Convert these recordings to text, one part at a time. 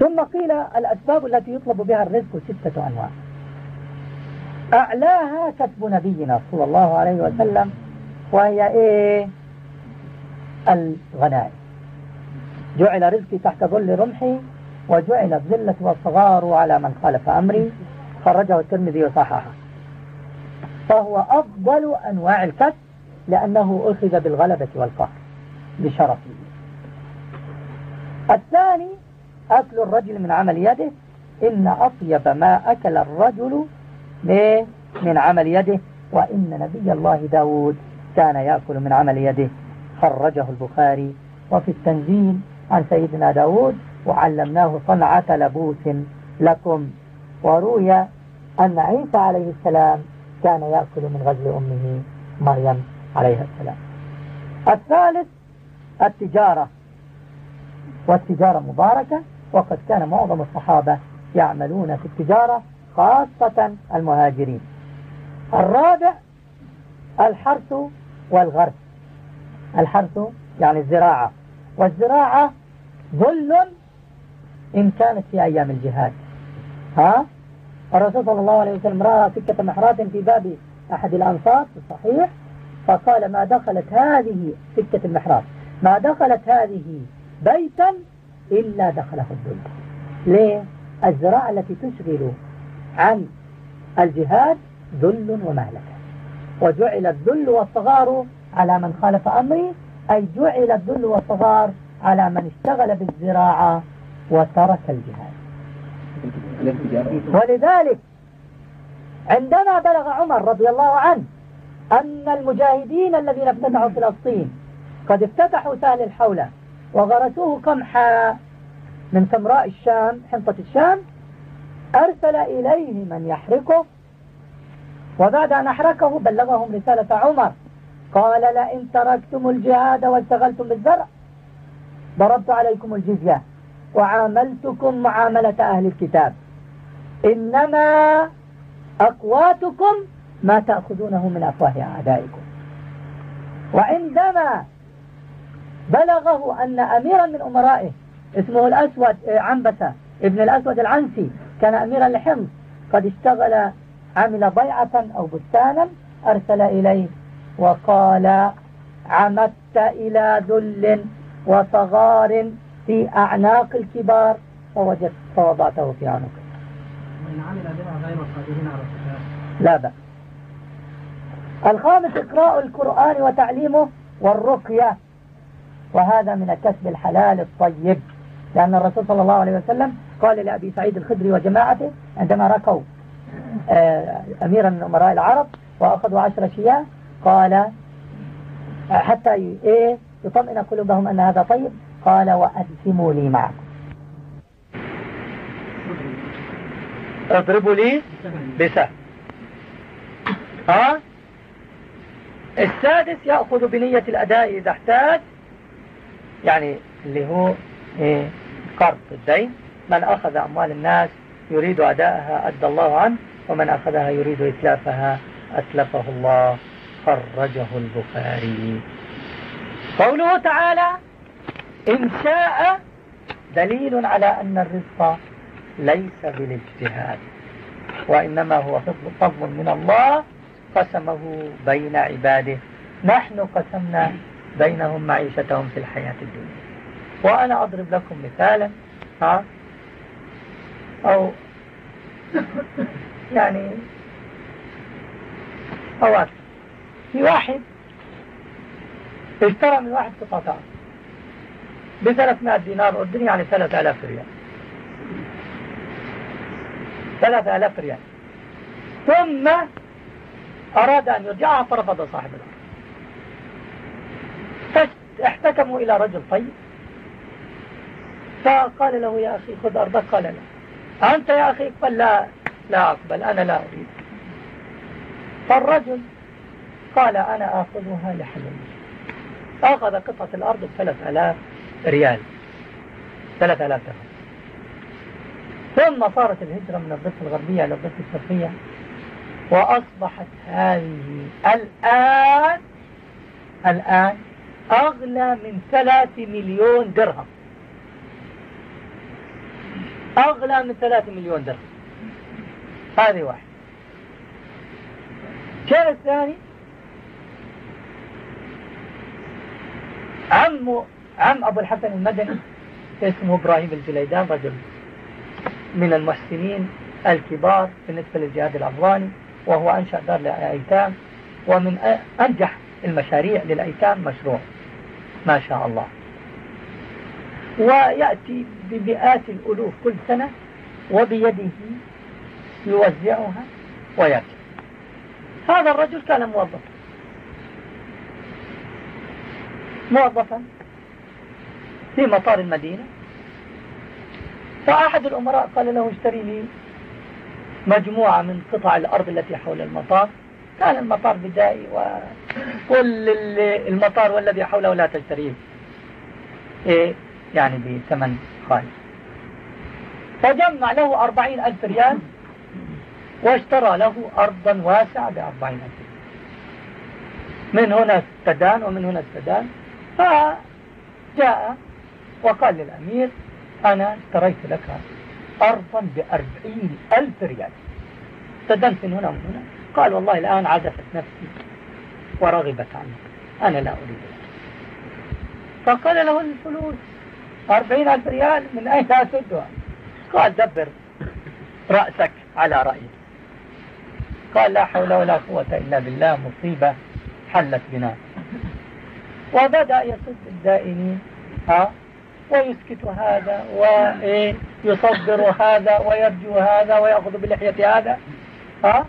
ثم قيل الأسباب التي يطلب بها الرزق ستة أنواع. أعلاها كتب نبينا صلى الله عليه وسلم وهي إيه؟ الغنائم. جعل رزقي تحت ظل رمحي وجعل الذلة والصغار على من خالف أمري خرجه الترمذي وصححه. فهو أفضل أنواع الكسب لأنه أخذ بالغلبة والقهر بشرفه. الثاني أكل الرجل من عمل يده إن أطيب ما أكل الرجل من عمل يده وإن نبي الله داود كان يأكل من عمل يده. خرجه البخاري. وفي التنزيل عن سيدنا داود وعلمناه صنعة لبوس لكم. وروي أن عيسى عليه السلام كان يأكل من غزل أمه مريم عليها السلام. الثالث التجارة. والتجارة مباركة. وقد كان معظم الصحابة يعملون في التجارة خاصة المهاجرين. الرابع الحرث والغرس الحرث يعني الزراعة. والزراعة ظل إن كانت في أيام الجهاد. ها؟ الرسول صلى الله عليه وسلم رأى سكة محرات في باب أحد الأنصار في الصحيح فقال ما دخلت هذه سكة المحرات ما دخلت هذه بيتا إلا دخله الذل ليه؟ الزراعة التي تشغل عن الجهاد ذل ومهلكة. وجعل الذل والصغار على من خالف أمري أي جعل الذل والصغار على من اشتغل بالزراعة وترك الجهاد. ولذلك عندما بلغ عمر رضي الله عنه أن المجاهدين الذين افتتحوا فلسطين قد افتتحوا سهل الحولة وغرسوه قمحا. من سمراء الشام حنطة الشام. أرسل إليه من يحركه وبعد أن أحركه بلغهم رسالة عمر. قال لئن تركتم الجهاد واشتغلتم بالزرع ضربت عليكم الجزية وعاملتكم معاملة أهل الكتاب. إنما أقواتكم ما تأخذونه من أفواه أعدائكم. وعندما بلغه أن أميرا من أمرائه اسمه الأسود آه، عنبسة ابن الأسود العنسي كان أميرا لحمص قد اشتغل عمل ضيعة أو بستانا أرسل إليه وقال عمدت إلى ذل وصغار في أعناق الكبار فوجدت فوضعته في عنقه. وإن عمل بها غير القادرين على لا بأس. الخامس إقراء القرآن وتعليمه والرقية. وهذا من الكسب الحلال الطيب. لأن الرسول صلى الله عليه وسلم قال لأبي سعيد الخدري وجماعته عندما ركوا آه، أميرا من أمراء العرب وأخذوا عشر شياه قال آه، حتى إيه يطمئن قلوبهم أن هذا طيب قال وأسموا لي معكم. اضربوا لي بسهم ها؟ السادس يأخذ بنية الأداء إذا احتاج يعني اللي هو إيه قرض الدين. من أخذ أموال الناس يريد أداءها أدى الله عنه ومن أخذها يريد إتلافها أتلفه الله. خرجه البخاري. قوله تعالى إن شاء دليل على أن الرزق ليس بالاجتهاد وإنما هو فضل من الله قسمه بين عباده. نحن قسمنا بينهم معيشتهم في الحياة الدنيا. وأنا أضرب لكم مثالا ها؟ أو يعني أو أكثر في واحد اشترى من واحد قطعة ب 300 دينار أردني يعني 3000 ريال. 3000 ريال. ثم أراد أن يرجعها فرفض صاحب الأرض. فاحتكموا إلى رجل طيب؟ فقال له يا أخي خذ أرضك. قال لا. أنت يا أخي قال لا لا أقبل أنا لا أريد. فالرجل قال أنا آخذها لحلم أخذ قطعة الأرض بثلاث ألاف ريال. ثلاث ألاف درهم. ثم صارت الهجرة من الضفة الغربية إلى الضفة الشرقية وأصبحت هذه الآن الآن أغلى من ثلاث مليون درهم. أغلى من ثلاثة مليون درهم. هذه واحد. الشيء الثاني؟ عم عم أبو الحسن المدني اسمه إبراهيم الجليدان رجل من المحسنين الكبار بالنسبة للجهاد الأفغاني وهو أنشأ دار للأيتام ومن أنجح المشاريع للأيتام مشروع. ما شاء الله. ويأتي بمئات الألوف كل سنة وبيده يوزعها ويأتي. هذا الرجل كان موظفا. موظفا في مطار المدينة. فأحد الأمراء قال له اشتري لي مجموعة من قطع الأرض التي حول المطار. كان المطار بدائي وكل المطار والذي حوله لا تشتريه إيه يعني بثمن خالص فجمع له أربعين ألف ريال واشترى له أرضا واسعة بأربعين ألف من هنا استدان ومن هنا استدان. فجاء وقال للأمير أنا اشتريت لك أرضا بأربعين ألف ريال. استدنت من هنا ومن هنا. قال والله الآن عزفت نفسي ورغبت عني أنا لا أريد. فقال له الفلوس أربعين ألف ريال من أين أسدها قال دبر رأسك على رأيك. قال لا حول ولا قوة إلا بالله مصيبة حلت بنا. وبدأ يسد الدائنين ها ويسكت هذا ويصبر هذا ويرجو هذا ويأخذ بلحية هذا ها.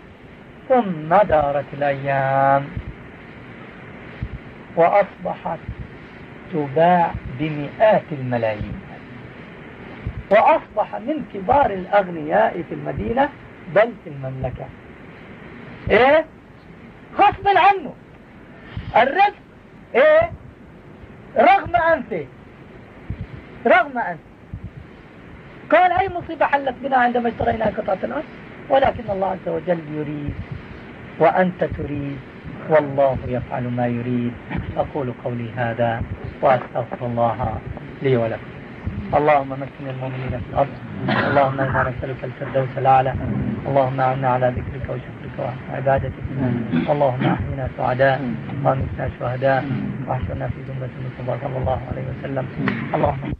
ثم دارت الأيام وأصبحت تباع بمئات الملايين. وأصبح من كبار الأغنياء في المدينة بل في المملكة. إيه؟ غصبا عنه. الرزق إيه؟ رغم أنفه. رغم أنفه. قال أي مصيبة حلت بنا عندما اشترينا قطعة الأرض؟ ولكن الله عز وجل يريد وأنت تريد والله يفعل ما يريد. أقول قولي هذا وأستغفر الله لي ولكم. اللهم مكن المؤمنين في الأرض. اللهم إنا نسألك الفردوس الأعلى. اللهم أعنا على ذكرك وشكرك وحسن عبادتك. اللهم أحينا سعداء وأمتنا شهداء. وأحشرنا في زمرة المصطفى صلى الله عليه وسلم. اللهم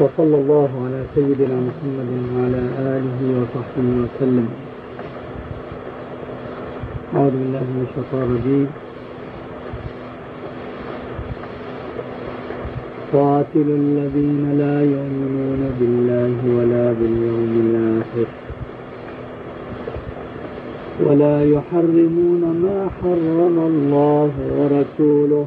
وصلى الله على سيدنا محمد وعلى آله وصحبه وسلم. أعوذ بالله من الشيطان الرجيم. قاتلوا الذين لا يؤمنون بالله ولا باليوم الآخر ولا يحرمون ما حرم الله ورسوله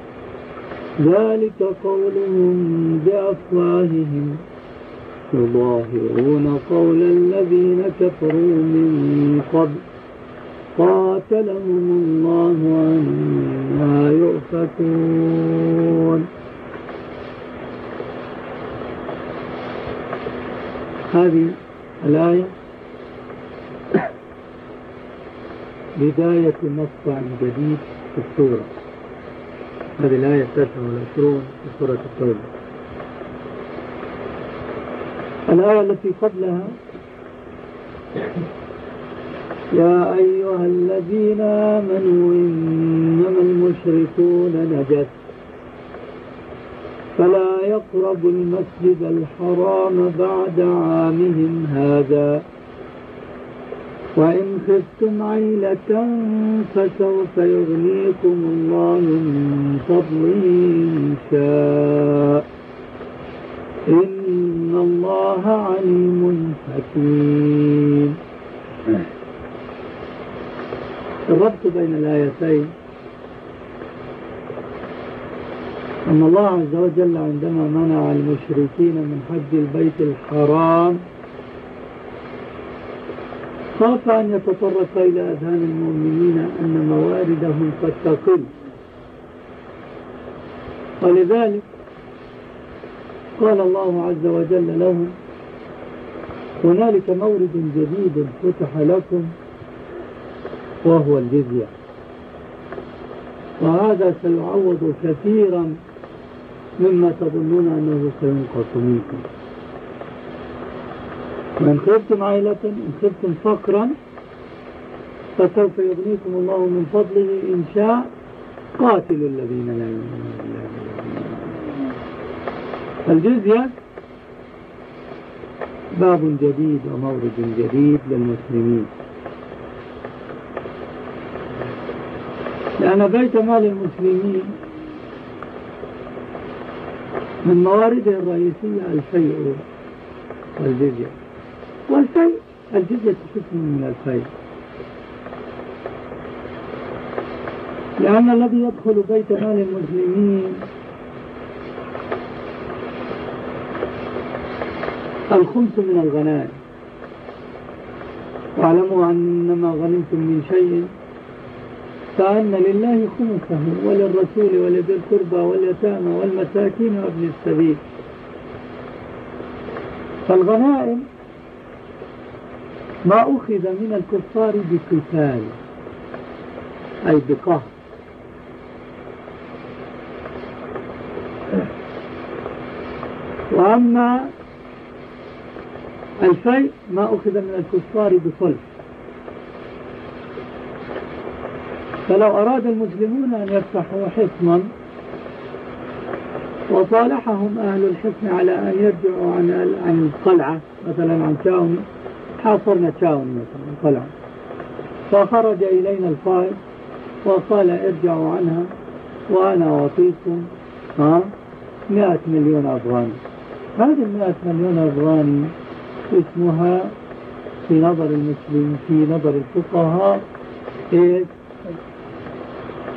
ذلك قولهم بأفواههم. يظاهرون قول الذين كفروا من قبل. قاتلهم الله عما يؤفكون. هذه الآية بداية مقطع جديد في السورة. هذه الآية التاسعة والعشرون في سورة التوبة. الآية التي قبلها يا أيها الذين آمنوا إنما المشركون نجس فلا يقربوا المسجد الحرام بعد عامهم هذا. وإن خفتم عيلة فسوف يغنيكم الله من فضله إن شاء. إن الله عليم حكيم. الربط بين الآيتين. أن الله عز وجل عندما منع المشركين من حج البيت الحرام خاف أن يتطرق إلى أذهان المؤمنين أن مواردهم قد تقل. ولذلك قال الله عز وجل لهم هنالك مورد جديد فتح لكم وهو الجزية. وهذا سيعوض كثيرا مما تظنون أنه سينقص منكم. وإن خفتم عائلة إن خفتم فقرا فسوف يغنيكم الله من فضله إن شاء قاتلوا الذين لا يؤمنون بالله الجزية باب جديد ومورد جديد للمسلمين. لأن بيت مال المسلمين من موارده الرئيسية الفيء والجزية. والفيء الجزية قسم من الفيء لأن الذي يدخل بيت مال المسلمين الخمس من الغنائم. واعلموا أنما غنمتم من شيء فأن لله خمسه وللرسول ولذي القربى واليتامى والمساكين وابن السبيل. فالغنائم ما أخذ من الكفار بقتال أي بقهر. وأما الفيء ما أخذ من الكفار بصلح. فلو أراد المسلمون أن يفتحوا حصنا وصالحهم أهل الحصن على أن يرجعوا عن القلعة مثلا عن تاون حاصرنا تاون مثلا القلعة فخرج إلينا القائد وقال ارجعوا عنها وأنا أعطيكم ها 100 مليون أفغاني هذه المئة مليون أفغاني اسمها في نظر المسلم في نظر الفقهاء إيه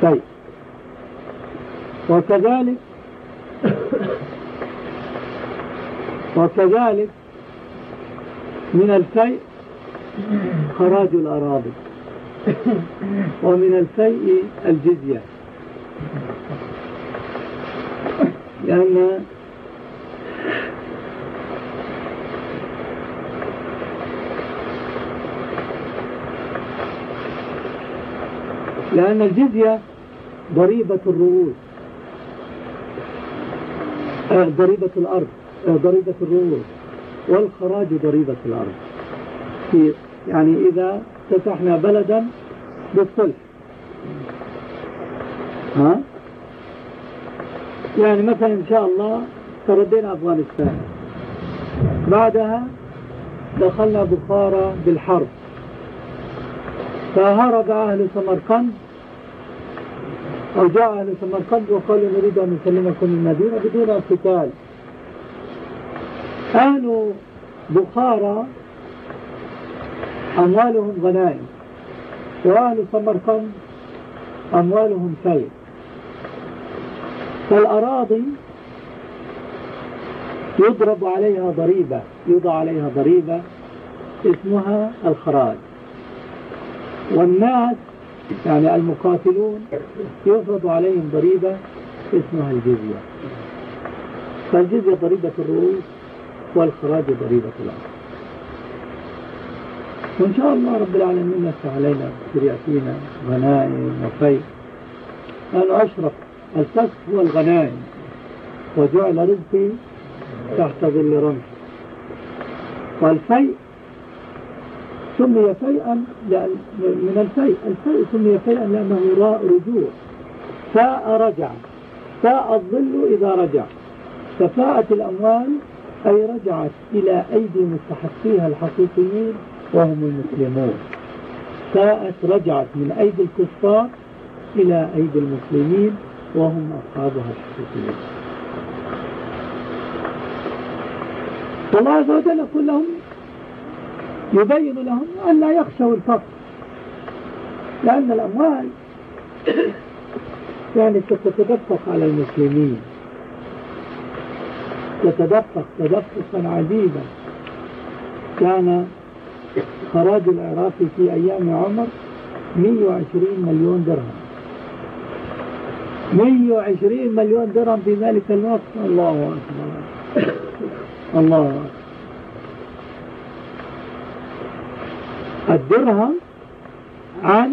طيب. وكذلك وكذلك من الفيء خراج الأراضي. ومن الفيء الجزية. لأن لأن الجزية ضريبة الرؤوس. آه، ضريبة الأرض. آه، ضريبة الرؤوس. والخراج ضريبة الأرض. في يعني إذا فتحنا بلدا بالصلح ها؟ يعني مثلا إن شاء الله تردينا أفغانستان. بعدها دخلنا بخارى بالحرب. فهرب أهل سمرقند أو جاء أهل سمرقند وقالوا نريد أن نسلمكم المدينة بدون قتال أهل بخارى أموالهم غنائم. وأهل سمرقند أموالهم سيد فالأراضي يضرب عليها ضريبة يوضع عليها ضريبة اسمها الخراج. والناس يعني المقاتلون يفرض عليهم ضريبة اسمها الجزية. فالجزية ضريبة الرؤوس والخراج ضريبة الأرض. وإن شاء الله رب العالمين يفتح علينا يأتينا غنائم وفي لأنه أشرف الكسب هو الغنائم وجعل رزقي تحت ظل رمح. والفيء سمي فيئا من الفيء. الفيء سمي فيئا لأنه رجوع. فاء رجع. فاء الظل إذا رجع. كفاءة الأموال أي رجعت إلى أيدي مستحقيها الحقيقيين وهم المسلمون. ساءت رجعت من أيدي الكفار إلى أيدي المسلمين وهم أصحابها الحقيقيين والله عز وجل يقول لهم يبين لهم أن لا يخشوا الفقر لأن الأموال يعني ستتدفق على المسلمين. تتدفق تدفقا عديدا كان خراج العراق في أيام عمر 120 مليون درهم. 120 مليون درهم في ذلك الوقت. الله أكبر. الله أكبر. الدرهم عن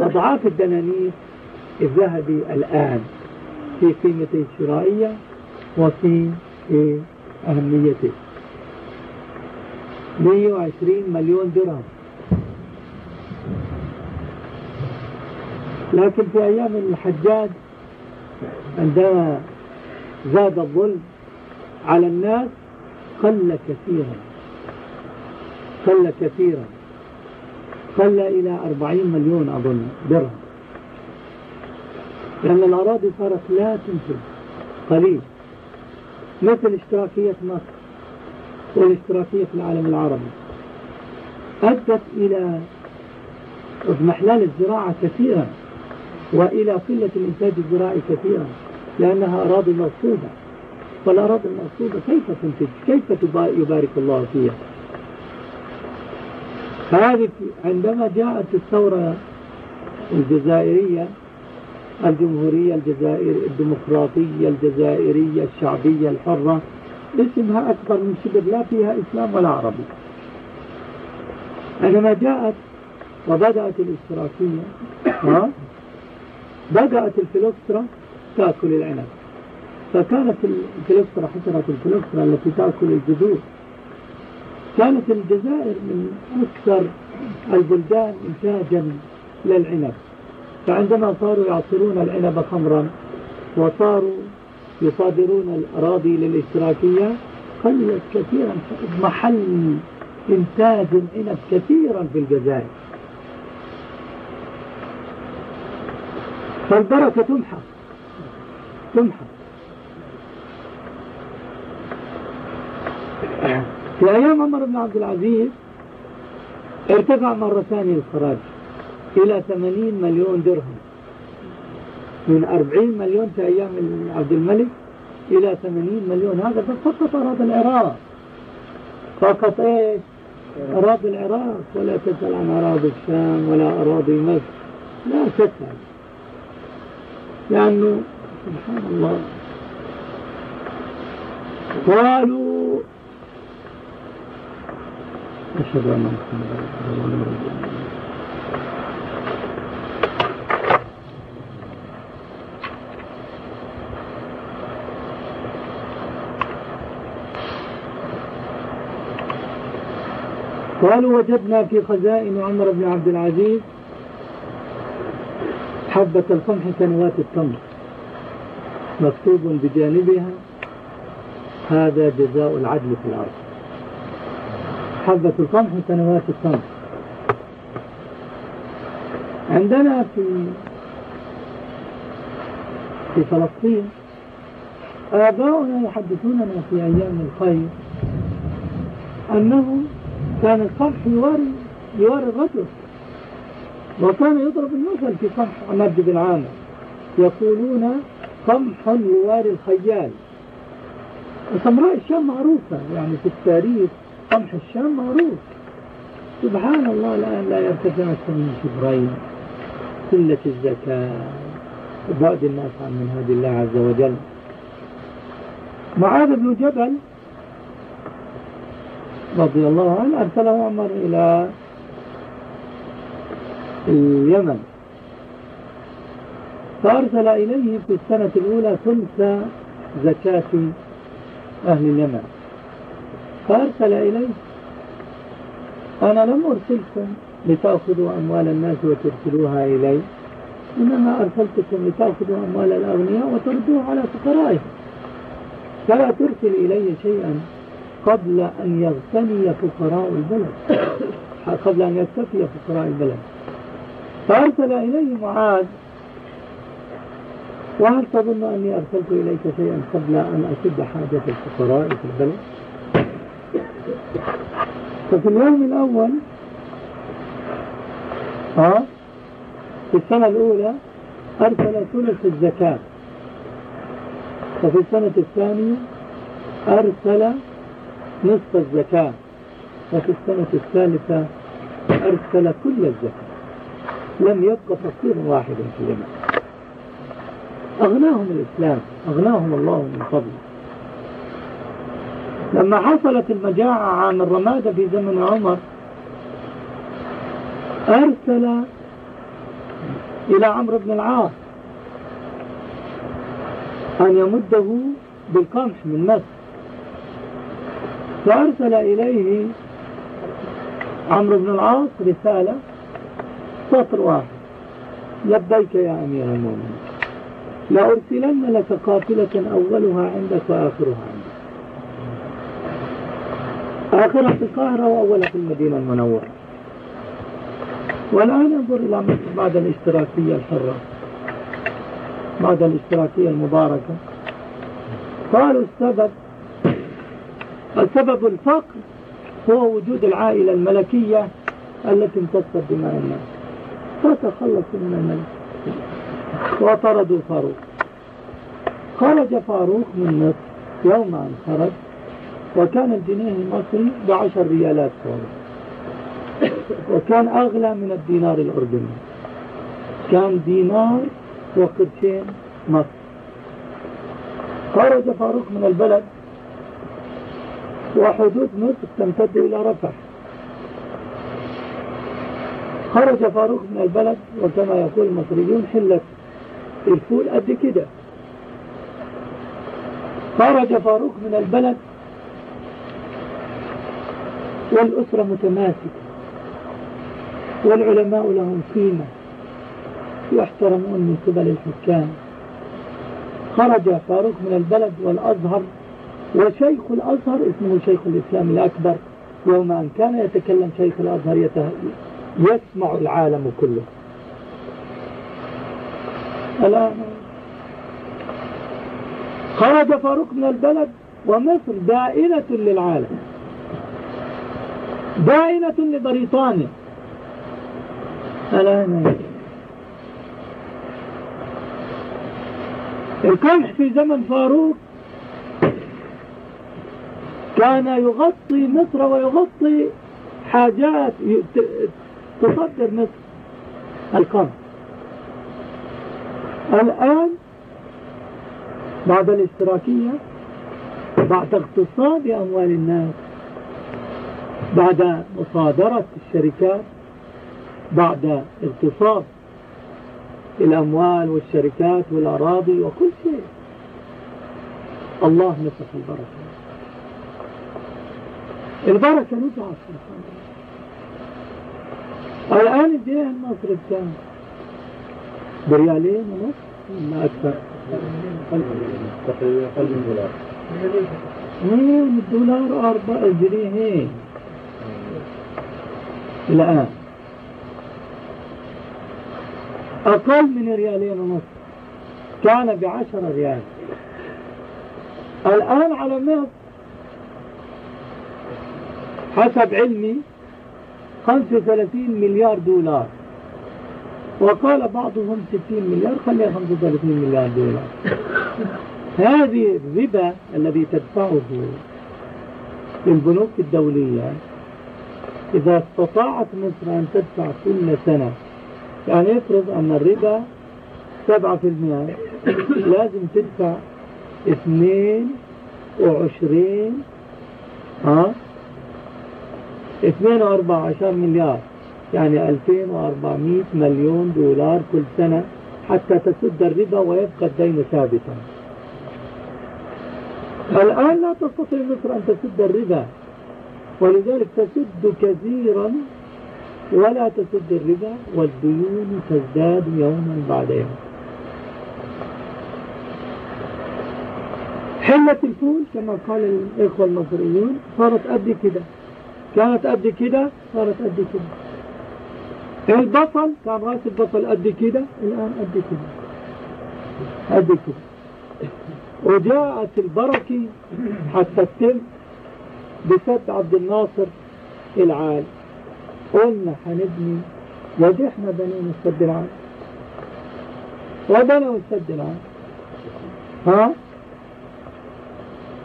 أضعاف الدنانير الذهبي الآن في قيمته الشرائية وفي أهميته. 120 مليون درهم. لكن في أيام الحجاج عندما زاد الظلم على الناس قل كثيرا. قل كثيرا. قل إلى 40 مليون أظن درهم. لأن الأراضي صارت لا تنتج قليل مثل اشتراكية مصر والاشتراكية في العالم العربي. أدت إلى اضمحلال الزراعة كثيرا وإلى قلة الإنتاج الزراعي كثيرا لأنها أراضي مرصودة والأراضي المرصودة كيف تنتج؟ كيف يبارك الله فيها؟ هذه عندما جاءت الثورة الجزائرية الجمهورية الجزائر الديمقراطية الجزائرية الشعبية الحرة اسمها أكبر من شبر لا فيها إسلام ولا عربي. عندما جاءت وبدأت الاشتراكية بدأت الفلوكسترا تأكل العنب. فكانت الفلوكسترا حشرة الفلوكسترا التي تأكل الجذور. كانت الجزائر من أكثر البلدان إنتاجا للعنب. فعندما صاروا يعصرون العنب خمرا وصاروا يصادرون الأراضي للإشتراكية قلت كثيرا محل إنتاج العنب كثيرا في الجزائر. فالبركة تمحى تمحى. في أيام عمر بن عبد العزيز ارتفع مرة ثانية الخراج. إلى 80 مليون درهم. من 40 مليون في أيام عبد الملك إلى 80 مليون. هذا فقط أراضي العراق. فقط إيش؟ أراضي العراق. ولا تسأل عن أراضي الشام ولا أراضي مصر. لا تسأل لأنه سبحان الله. قالوا أشهد أن محمدا رسول الله. قالوا وجدنا في خزائن عمر بن عبد العزيز حبة القمح كنوات التمر. مكتوب بجانبها هذا جزاء العدل في الأرض. حبة القمح كنوات التمر. عندنا في في فلسطين آباؤنا يحدثوننا في أيام الخير أنهم كان القمح يواري يواري الرجل. وكان يضرب المثل في قمح عماد بن عامر. يقولون قمح يواري الخيال. وسمراء الشام معروفة يعني في التاريخ قمح الشام معروف. سبحان الله الآن لا يرتفع من شبرين. قلة الزكاة. وبعد الناس عن من هذه الله عز وجل. معاذ بن جبل رضي الله عنه أرسله عمر إلى اليمن. فأرسل إليه في السنة الأولى ثلث زكاة أهل اليمن. فأرسل إليه أنا لم أرسلكم لتأخذوا أموال الناس وترسلوها إلي إنما أرسلتكم لتأخذوا أموال الأغنياء وتردوها على فقرائهم. فلا ترسل إلي شيئا قبل أن يغتني فقراء البلد. قبل أن يكتفي فقراء البلد. فأرسل إليه معاذ وهل تظن أني أرسلت إليك شيئا قبل أن أسد حاجة الفقراء في البلد؟ ففي اليوم الأول ها في السنة الأولى أرسل ثلث الزكاة. وفي السنة الثانية أرسل نصف الزكاة وفي السنة الثالثة أرسل كل الزكاة. لم يبقى فقير واحد في اليمن. أغناهم الإسلام أغناهم الله من فضله لما حصلت المجاعة عام الرمادة في زمن عمر أرسل إلى عمرو بن العاص أن يمده بالقمح من مصر فأرسل إليه عمرو بن العاص رسالة سطر واحد. لبيك يا أمير المؤمنين. لأرسلن لك قافلة أولها عندك وآخرها عندك. آخرها في القاهرة وأولها في المدينة المنورة. والآن انظر إلى مصر بعد الاشتراكية الحرة. بعد الاشتراكية المباركة. قالوا السبب السبب الفقر هو وجود العائلة الملكية التي امتصت دماء الناس فتخلصوا من الملك. وطردوا فاروق. خرج فاروق من مصر. يوم أن خرج وكان الجنيه المصري بعشر ريالات فاروق. وكان أغلى من الدينار الأردني. كان دينار وقرشين مصر. خرج فاروق من البلد. وحدود مصر تمتد إلى رفح. خرج فاروق من البلد وكما يقول المصريون حلت الفول قد كده. خرج فاروق من البلد والأسرة متماسكة والعلماء لهم قيمة يحترمون من قبل الحكام. خرج فاروق من البلد والأزهر وشيخ الأزهر اسمه شيخ الإسلام الأكبر يوم أن كان يتكلم شيخ الأزهر يسمع العالم كله. الآن خرج فاروق من البلد ومصر دائنة للعالم. دائنة لبريطانيا. الآن القمح في زمن فاروق كان يغطي مصر ويغطي حاجات تصدر مصر. القمح الآن بعد الاشتراكية بعد اغتصاب أموال الناس بعد مصادرة الشركات بعد اغتصاب الأموال والشركات والأراضي وكل شيء. الله نفخ البركة. البركة نفعت الآن الدين المصري بكام بريالين ونص ولا أكثر. تقريبا قلب دولار مين الدولار أربع جنيه؟ الآن. أقل من ريالين ونص. كان بعشرة ريال. الآن على مصر حسب علمي 35 مليار دولار. وقال بعضهم 60 مليار خليها 35 مليار دولار. هذه الربا الذي تدفعه البنوك الدولية إذا استطاعت مصر أن تدفع كل سنة يعني يفرض أن الربا 7% لازم تدفع 22 ها 42 مليار. يعني 2400 مليون دولار كل سنة حتى تسد الربا ويبقى الدين ثابتا. الآن لا تستطيع مصر أن تسد الربا ولذلك تسد كثيرا ولا تسد الربا والديون تزداد يوما بعد يوم. حلة الفول كما قال الإخوة المصريون صارت قد كده. كانت قد كده صارت قد كده. البصل كان رأس البصل قد كده الآن قد كده. قد كده. وجاءت البركة حتى تتم بسد عبد الناصر العال قلنا حنبني وجحنا بنينا السد العال وبنوا السد العال ها؟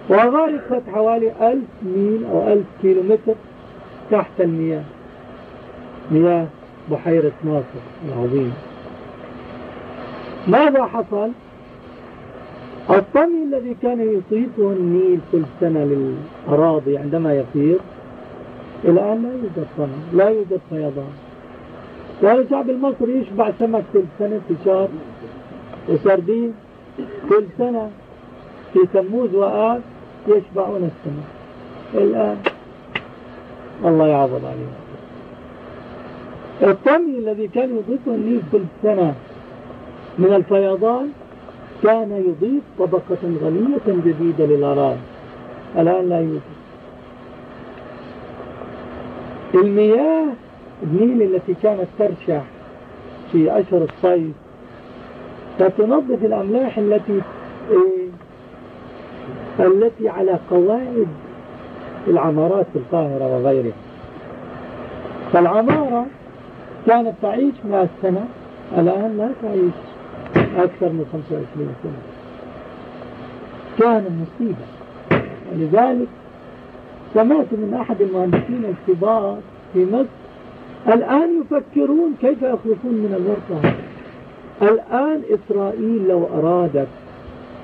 وغرقت حوالي ألف ميل أو ألف كيلو متر تحت المياه. مياه بحيرة ناصر العظيمة ماذا حصل؟ الطمي الذي كان يصيبه النيل كل سنة للأراضي عندما يفيض الآن لا يوجد طمي لا يوجد فيضان. والشعب المصري يشبع سمك كل سنة في شهر وسردين كل سنة في تموز وآب يشبعون السمك. الآن الله يعوض عليهم الطمي الذي كان يضيفه النيل كل سنة من الفيضان كان يضيف طبقة غنية جديدة للأراضي الآن لا يوجد. المياه النيل التي كانت ترشح في أشهر الصيف فتنظف الأملاح التي إيه التي على قواعد العمارات في القاهرة وغيرها. فالعمارة كانت تعيش 100 سنة الآن لا تعيش أكثر من 25 سنة. كان مصيبة. ولذلك سمعت من أحد المهندسين الكبار في مصر الآن يفكرون كيف يخلصون من الورطة الآن إسرائيل لو أرادت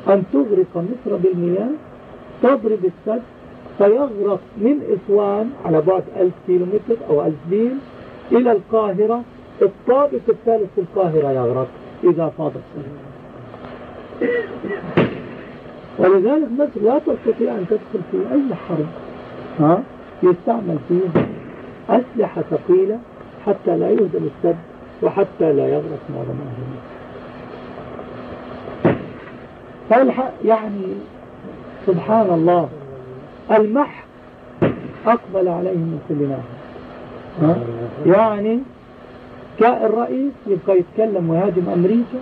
أن تغرق مصر بالمياه تضرب السد فيغرق من إسوان على بعد ألف كيلومتر أو ألف ميل إلى القاهرة. الطابق الثالث في القاهرة يغرق إذا فاض ولذلك مصر لا تستطيع أن تدخل في أي حرب ها يستعمل فيها أسلحة ثقيلة حتى لا يهدم السد وحتى لا يغرق معظم أهل فالحق يعني سبحان الله. المح أقبل عليهم من كل ناحية. يعني الرئيس يبقى يتكلم ويهاجم أمريكا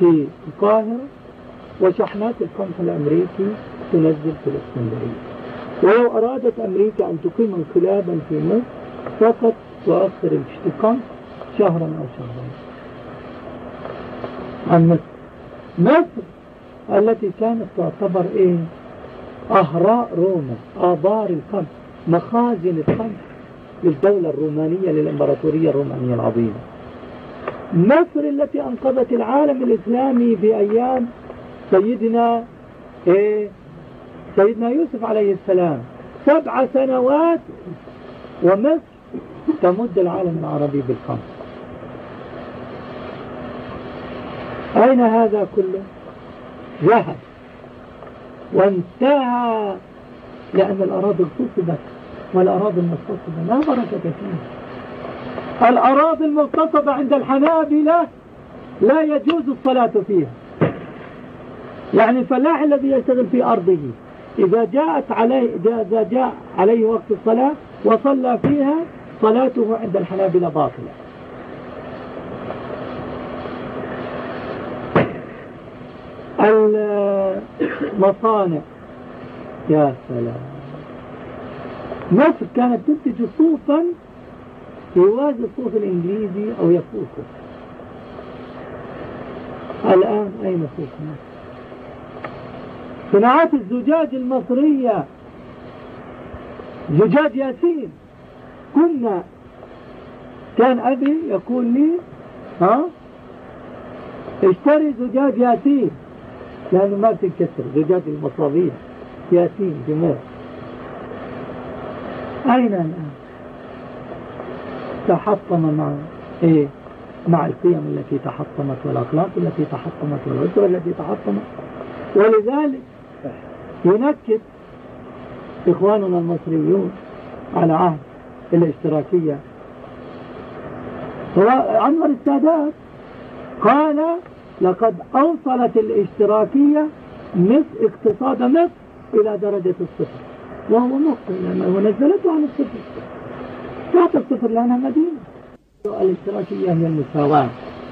في القاهرة وشحنات القمح الأمريكي تنزل في الإسكندرية. ولو أرادت أمريكا أن تقيم انقلابا في مصر فقط تؤخر الاشتقاق شهرا أو شهرين. عن مصر. مصر التي كانت تعتبر إيه؟ أهراء روما آبار القمح مخازن القمح للدولة الرومانية للإمبراطورية الرومانية العظيمة. مصر التي أنقذت العالم الإسلامي في أيام سيدنا إيه؟ سيدنا يوسف عليه السلام. سبع سنوات ومصر تمد العالم العربي بالخمس أين هذا كله؟ ذهب وانتهى لأن الأراضي اغتصبت والأراضي المغتصبة. لا بركة فيها. الأراضي المغتصبة عند الحنابلة لا يجوز الصلاة فيها. يعني الفلاح الذي يشتغل في أرضه إذا جاءت عليه إذا جاء عليه وقت الصلاة وصلى فيها صلاته عند الحنابلة باطلة. المصانع. يا سلام. مصر كانت تنتج صوفا يوازي الصوف الإنجليزي أو يفوقه الآن أين صوف مصر صناعات الزجاج المصرية. زجاج ياسين. كنا. كان أبي يقول لي ها؟ اشتري زجاج ياسين. لأنه ما تنكسر. زجاج المصابيح ياسين جمال أين الآن تحطم مع إيه؟ مع القيم التي تحطمت والأخلاق التي تحطمت والعسر التي تحطمت. ولذلك ينكد إخواننا المصريون على عهد الاشتراكية. عنور السادات قال لقد أوصلت الاشتراكية مصر اقتصاد مصر إلى درجة الصفر. وهو مخطئ لأنه نزلته عن الصفر. تحت الصفر لأنها مدينة. الاشتراكية هي المساواة.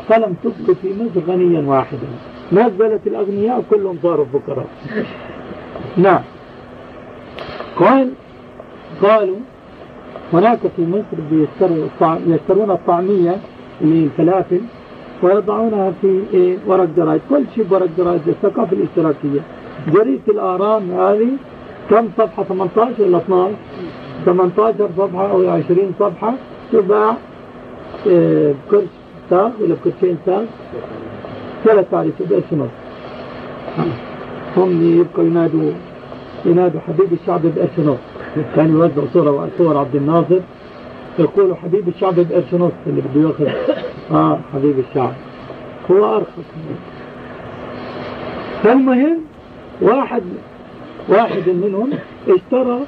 فلم تبقى في مصر غنيا واحدا. نزلت الأغنياء كلهم صاروا فقراء. نعم. قال قالوا هناك في مصر يشترون الطعمية للفلافل ويضعونها في إيه ورق جرايد كل شيء ورق جرايد الثقافة الاشتراكية. جريدة الآرام هذه كم صفحة؟ 18 ولا 12 18 صفحة أو 20 صفحة. تباع إيه بكرش ساغ ولا بكرشين ساغ ثلاث تعريف بقرش ونص هم يبقوا ينادوا ينادوا حبيب الشعب بقرش ونص كان يوزع صورة صور عبد الناصر. يقولوا حبيب الشعب بقرش ونص اللي بده ياخذ. آه حبيب الشعب. هو أرخص. فالمهم واحد واحد منهم اشترى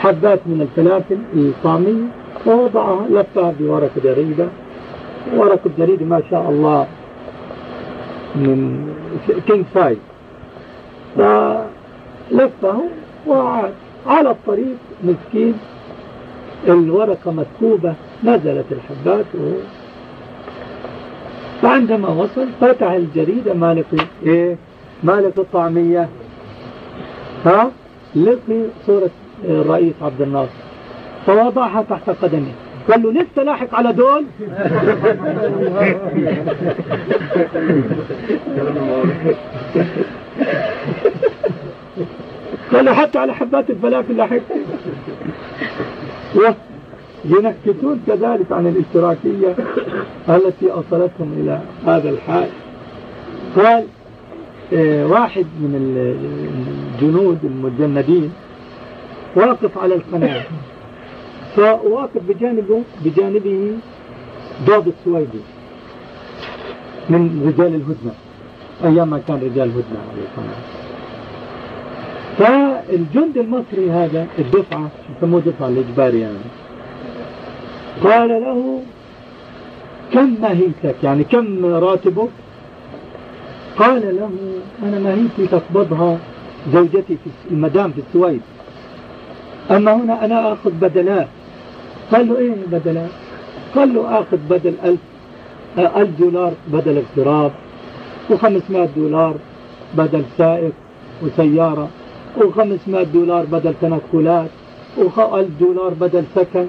حبات من الفلافل الطعمية ووضعها لفها بورق جريدة. ورق الجريدة ما شاء الله من king size فلفه وعاد على الطريق مسكين الورقة مكتوبة نزلت الحبات. فعندما وصل فتح الجريدة مالك إيه؟ مالك الطعمية. ها؟ لقي صورة الرئيس عبد الناصر. فوضعها تحت قدمه. قال له لسه لاحق على دول؟ قال له حتى على حبات الفلافل لاحق ينكتون كذلك عن الاشتراكية التي أوصلتهم إلى هذا الحال. قال آه واحد من الجنود المجندين واقف على القناة. فواقف بجانبه بجانبه ضابط سويدي من رجال الهدنة أيام ما كان رجال الهدنة على القناة. فالجند المصري هذا الدفعة يسموه دفعة الإجباري يعني قال له كم ماهيتك يعني كم راتبك؟ قال له أنا ماهيتي تقبضها زوجتي في المدام في السويد. أما هنا أنا أخذ بدلات. قال له إيه بدلات؟ قال له أخذ بدل ألف ألف دولار بدل اغتراب وخمسمائة دولار بدل سائق وسيارة وخمسمائة دولار بدل تنقلات وألف دولار بدل سكن.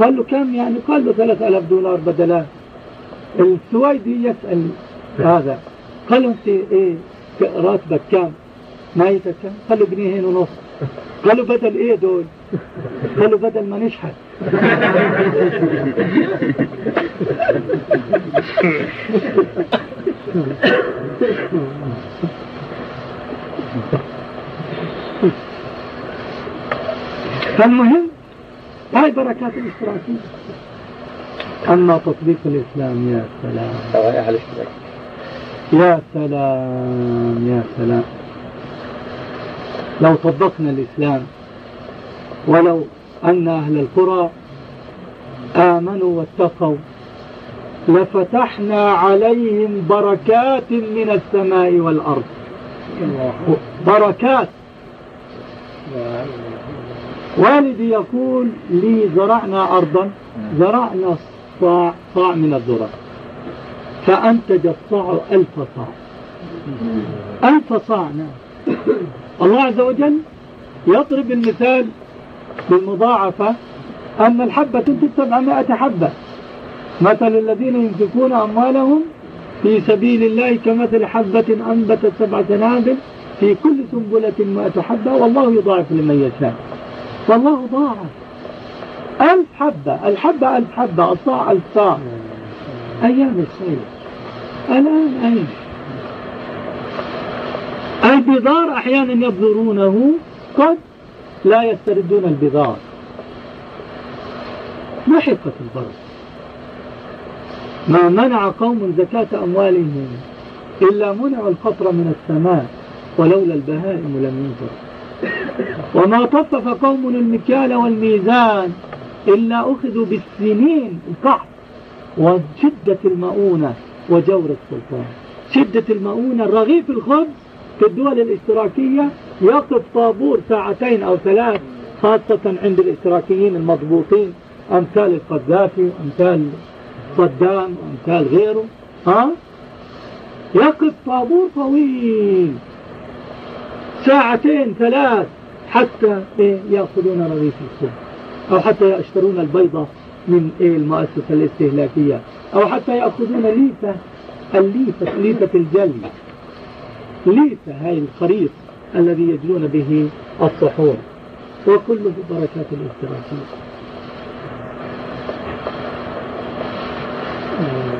قال له كم يعني؟ قال له ثلاث ألاف دولار بدلات السويدي يسأل هذا. قال له انت إيه؟ راتبك كم؟ مايتك كم؟ قال له جنيهين ونص. قال له بدل إيه دول؟ قال له بدل ما نشحت. فالمهم هاي بركات الإشتراكية. أما تطبيق الإسلام يا سلام. يا سلام يا سلام. لو طبقنا الإسلام ولو أن أهل القرى آمنوا واتقوا لفتحنا عليهم بركات من السماء والأرض. بركات. والدي يقول لي زرعنا أرضا زرعنا صاع, صاع من الذرة فأنتج الصاع ألف صاع. ألف صاع نعم. الله عز وجل يضرب المثال بالمضاعفة. أن الحبة تنتج سبعمائة حبة. مثل الذين ينفقون أموالهم في سبيل الله كمثل حبة أنبتت سبع سنابل في كل سنبلة مائة حبة والله يضاعف لمن يشاء. والله ضاعف ألف حبة الحبة ألف حبة الصاع. ألف صاع أيام الخير الآن أين؟ البضار أحيانا يبذرونه. قد لا يستردون البضار ما حقة البرد؟ ما منع قوم زكاة أموالهم إلا منعوا القطر من السماء ولولا البهائم لم ينفر وما طفف قوم المكيال والميزان إلا أخذوا بالسنين القحط وشدة المؤونة وجور السلطان. شدة المؤونة الرغيف الخبز في الدول الاشتراكية يقف طابور ساعتين أو ثلاث خاصة عند الاشتراكيين المضبوطين أمثال القذافي وأمثال صدام وأمثال غيره. ها؟ يقف طابور طويل. ساعتين ثلاث حتى إيه يأخذون رغيف الصبح أو حتى يشترون البيضة من إيه المؤسسة الاستهلاكية. أو حتى يأخذون ليفة الليفة ليفة الجلي ليفة هاي الخريط الذي يجلون به الصحون. وكله بركات الاشتراكية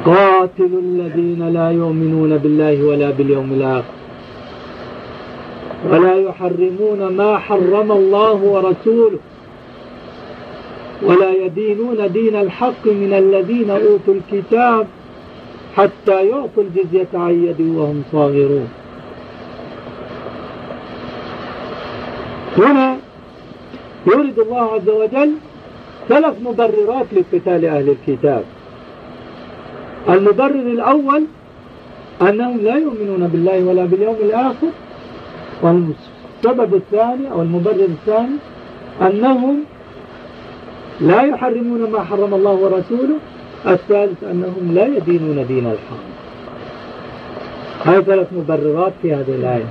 قاتلوا الذين لا يؤمنون بالله ولا باليوم الآخر. ولا يحرمون ما حرم الله ورسوله. ولا يدينون دين الحق من الذين أوتوا الكتاب حتى يعطوا الجزية عن يد وهم صاغرون. هنا يريد الله عز وجل ثلاث مبررات لقتال أهل الكتاب. المبرر الأول أنهم لا يؤمنون بالله ولا باليوم الآخر والسبب الثاني أو المبرر الثاني أنهم لا يحرمون ما حرم الله ورسوله الثالث أنهم لا يدينون دين الحق هذه ثلاث مبررات في هذه الآية.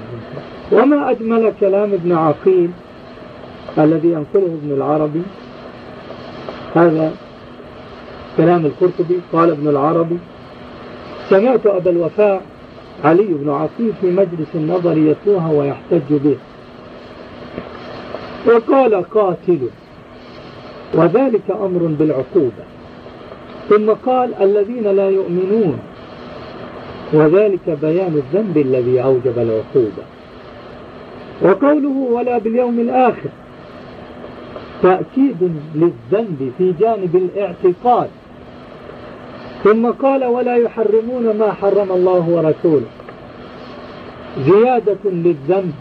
وما أجمل كلام ابن عقيل الذي ينقله ابن العربي هذا كلام القرطبي قال ابن العربي سمعت أبا الوفاء علي بن عقيل في مجلس النظر يتلوها ويحتج به. وقال قاتل. وذلك أمر بالعقوبة. ثم قال الذين لا يؤمنون. وذلك بيان الذنب الذي أوجب العقوبة. وقوله ولا باليوم الآخر. تأكيد للذنب في جانب الاعتقاد. ثم قال ولا يحرمون ما حرم الله ورسوله. زيادة للذنب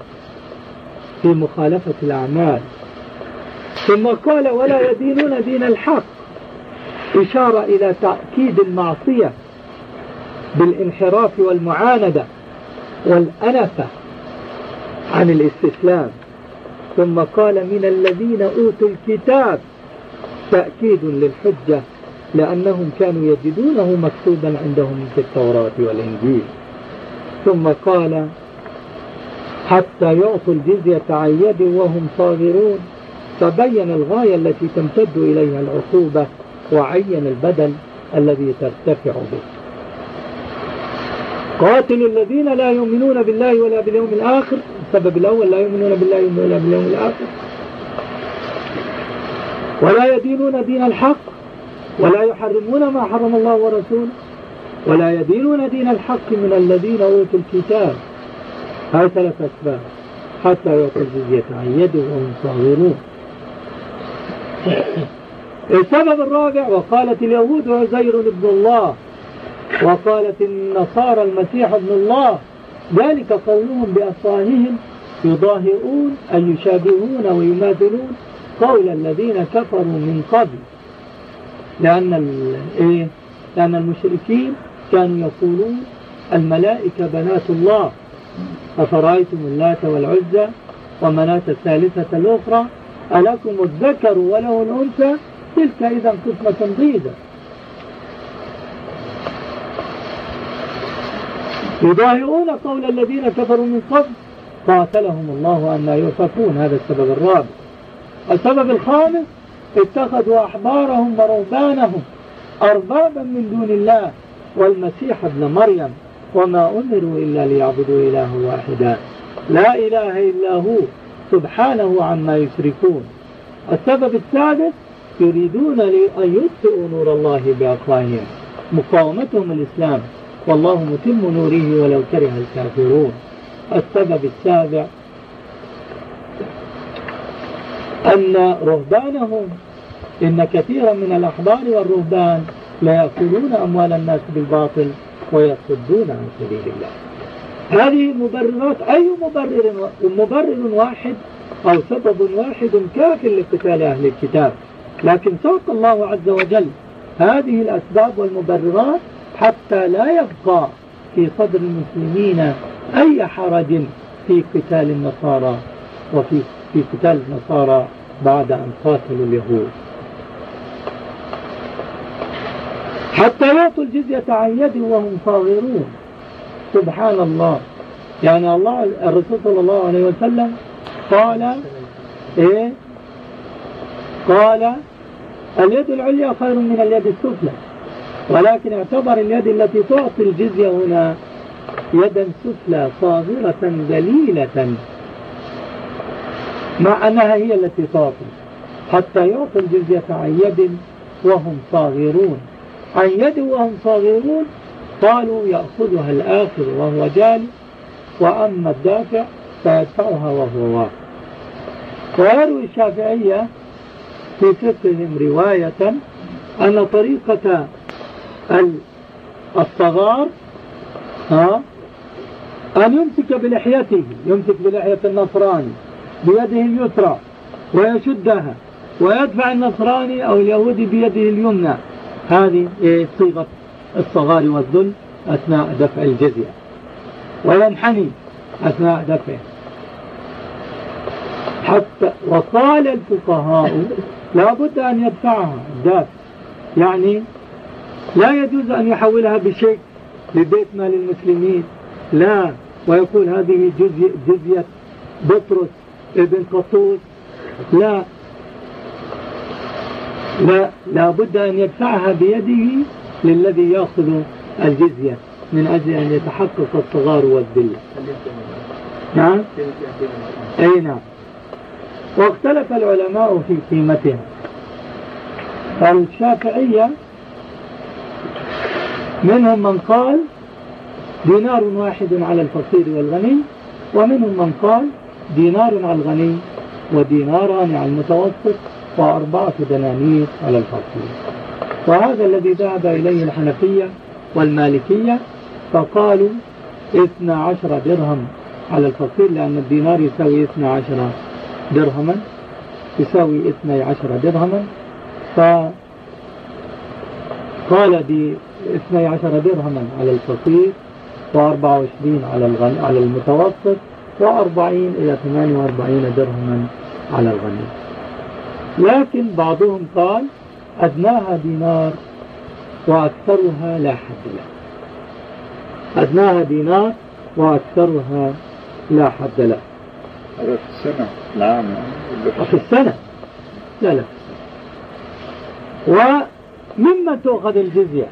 في مخالفة الأعمال. ثم قال ولا يدينون دين الحق. إشارة إلى تأكيد المعصية بالانحراف والمعاندة والأنفة عن الاستسلام. ثم قال من الذين أوتوا الكتاب تأكيد للحجة لأنهم كانوا يجدونه مكتوبا عندهم في التوراة والإنجيل. ثم قال حتى يعطوا الجزية عن وهم صاغرون. فبين الغاية التي تمتد إليها العقوبة وعين البدل الذي ترتفع به. قاتل الذين لا يؤمنون بالله ولا باليوم الآخر. السبب الأول لا يؤمنون بالله ولا باليوم الآخر. ولا يدينون دين الحق. ولا يحرمون ما حرم الله ورسوله ولا يدينون دين الحق من الذين أوتوا الكتاب. هاي ثلاث أسباب. حتى يعطوا الجزية عن وهم صاغرون. السبب الرابع وقالت اليهود عزير ابن الله وقالت النصارى المسيح ابن الله. ذلك قولهم بأفواههم يضاهئون أي يشابهون ويماثلون قول الذين كفروا من قبل. لأن إيه؟ لأن المشركين كانوا يقولون الملائكة بنات الله. أفرأيتم اللات والعزى ومناة الثالثة الأخرى؟ ألكم الذكر وله الأنثى؟ تلك إذا قسمة ضيزة يضاهئون قول الذين كفروا من قبل. قاتلهم الله أن لا يؤفكون. هذا السبب الرابع. السبب الخامس اتخذوا أحبارهم ورهبانهم أربابا من دون الله والمسيح ابن مريم وما أمروا إلا ليعبدوا إله واحدا. لا إله إلا هو سبحانه عما يشركون. السبب السادس يريدون أن يطفئوا نور الله بأفواههم. مقاومتهم الإسلام والله متم نوره ولو كره الكافرون. السبب السابع أن رهبانهم إن كثيرا من الأحبار والرهبان لا يأكلون أموال الناس بالباطل ويصدون عن سبيل الله. هذه مبررات أي مبرر مبرر واحد أو سبب واحد كاف لقتال أهل الكتاب. لكن سوق الله عز وجل هذه الأسباب والمبررات حتى لا يبقى في صدر المسلمين أي حرج في قتال النصارى وفي في قتال النصارى. بعد أن قاتلوا اليهود. حتى يعطوا الجزية عن يد وهم صاغرون. سبحان الله. يعني الله الرسول صلى الله عليه وسلم قال إيه؟ قال اليد العليا خير من اليد السفلى. ولكن اعتبر اليد التي تعطي الجزية هنا يدا سفلى صاغرة دليلة مع أنها هي التي تعطي حتى يعطي الجزية عن يد وهم صاغرون. عن يد وهم صاغرون قالوا يأخذها الآخر وهو جالس وأما الدافع فيدفعها وهو واقف ويروي الشافعية في فقههم رواية أن طريقة الصغار أن يمسك بلحيته يمسك بلحية النصراني. بيده اليسرى ويشدها ويدفع النصراني أو اليهودي بيده اليمنى. هذه صيغة الصغار والذل أثناء دفع الجزية. وينحني أثناء دفعه. حتى وقال الفقهاء لا بد أن يدفعها. الدافع يعني لا يجوز أن يحولها بشيء لبيت مال المسلمين. لا. ويقول هذه جزية بطرس. ابن قطوس لا. لا. لا بد أن يدفعها بيده للذي يأخذ الجزية من أجل أن يتحقق الصغار والذل نعم. أي نعم. واختلف العلماء في قيمتها. فالشافعية منهم من قال دينار واحد على الفقير والغني ومنهم من قال دينار على الغني وديناران على المتوسط وأربعة دنانير على الفقير. وهذا الذي ذهب إليه الحنفية والمالكية فقالوا اثنى عشر درهم على الفقير لأن الدينار يساوي اثنى عشر درهما يساوي اثنى عشر درهما. فقال باثنى عشر درهما على الفقير وأربعة وعشرين على, الغن... على المتوسط وأربعين إلى ثمانية وأربعين درهما على الغني. لكن بعضهم قال أدناها دينار وأكثرها لا حد له. أدناها دينار وأكثرها لا حد له. هذا في السنة. نعم. في السنة. لا لا. وممن تؤخذ الجزية.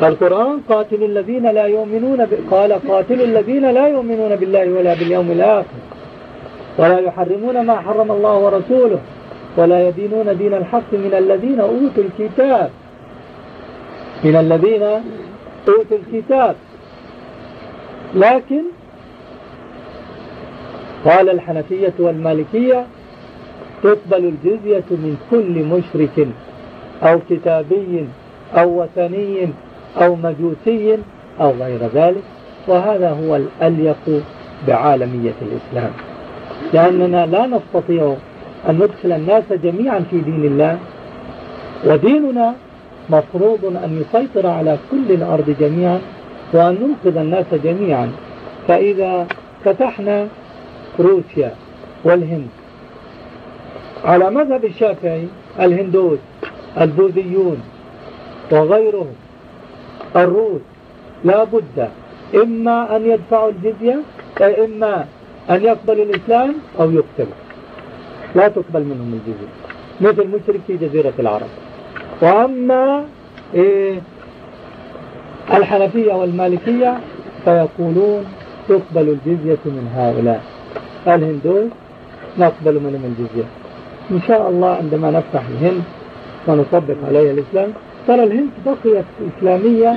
فالقرآن قاتل الذين لا يؤمنون ب... قال قاتل الذين لا يؤمنون بالله ولا باليوم الآخر. ولا يحرمون ما حرم الله ورسوله. ولا يدينون دين الحق من الذين أوتوا الكتاب. من الذين أوتوا الكتاب. لكن قال الحنفية والمالكية تقبل الجزية من كل مشرك أو كتابي أو وثني أو مجوسي أو غير ذلك وهذا هو الأليق بعالمية الإسلام. لأننا لا نستطيع أن ندخل الناس جميعا في دين الله وديننا مفروض أن يسيطر على كل الأرض جميعا وأن ننقذ الناس جميعا. فإذا فتحنا روسيا والهند على مذهب الشافعي الهندوس البوذيون وغيرهم الروس. لا بد إما أن يدفعوا الجزية إما أن يقبلوا الإسلام أو يقتلوا لا تقبل منهم الجزية مثل مشرك في جزيرة العرب. وأما إيه الحنفية والمالكية فيقولون تقبل الجزية من هؤلاء. الهندوس نقبل منهم الجزية. إن شاء الله عندما نفتح الهند ونطبق عليها الإسلام ترى الهند بقيت إسلامية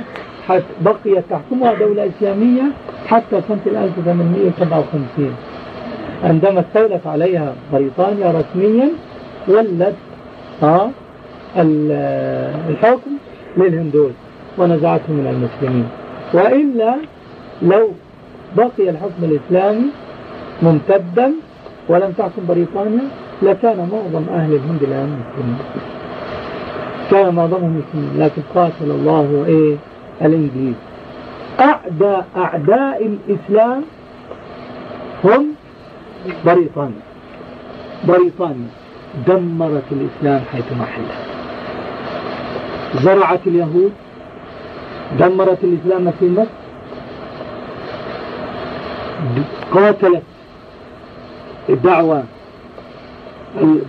بقيت تحكمها دولة إسلامية حتى سنة 1857 عندما استولت عليها بريطانيا رسميا ولت ها الحكم للهندوس ونزعته من المسلمين. وإلا لو بقي الحكم الإسلامي ممتدا ولم تحكم بريطانيا لكان معظم أهل الهند الآن مسلمين كان معظمهم مسلمين لكن قاتل الله إيه الإنجليز. أعداء أعداء الإسلام هم بريطانيا. بريطانيا. دمرت الإسلام حيث محله زرعت اليهود. دمرت الإسلام في مصر. قاتلت الدعوة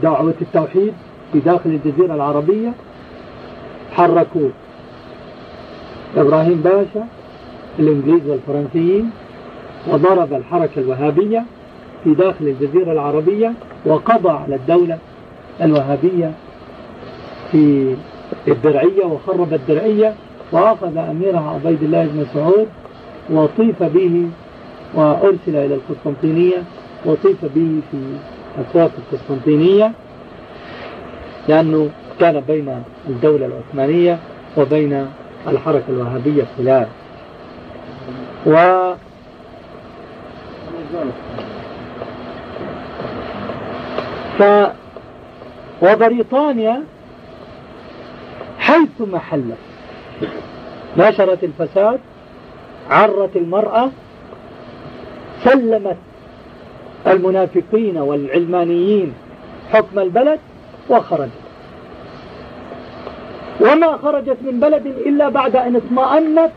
دعوة التوحيد في داخل الجزيرة العربية. حركوا إبراهيم باشا الإنجليز والفرنسيين وضرب الحركة الوهابية في داخل الجزيرة العربية وقضى على الدولة الوهابية في الدرعية وخرب الدرعية وأخذ أميرها عبيد الله بن سعود وطيف به وأرسل إلى القسطنطينية وطيف به في أسواق القسطنطينية لأنه كان بين الدولة العثمانية وبين الحركة الوهابية خلاف و ف وبريطانيا حيث محلت نشرت الفساد عرت المرأة سلمت المنافقين والعلمانيين حكم البلد وخرجت. وما خرجت من بلد إلا بعد أن اطمأنت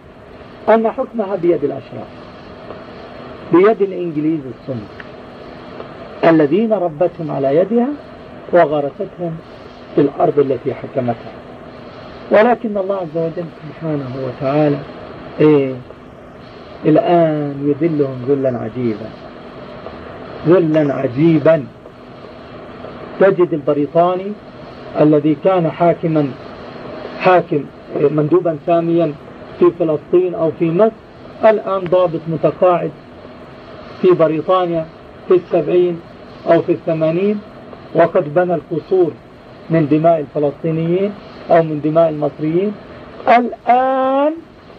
أن حكمها بيد الأشراف. بيد الإنجليز الصمت. الذين ربتهم على يدها وغرستهم في الأرض التي حكمتها. ولكن الله عز وجل سبحانه وتعالى إيه الآن يذلهم ذلا عجيبا. ذلا عجيبا. تجد البريطاني الذي كان حاكما حاكم مندوبا ساميا في فلسطين أو في مصر. الآن ضابط متقاعد في بريطانيا في السبعين أو في الثمانين وقد بنى القصور من دماء الفلسطينيين أو من دماء المصريين. الآن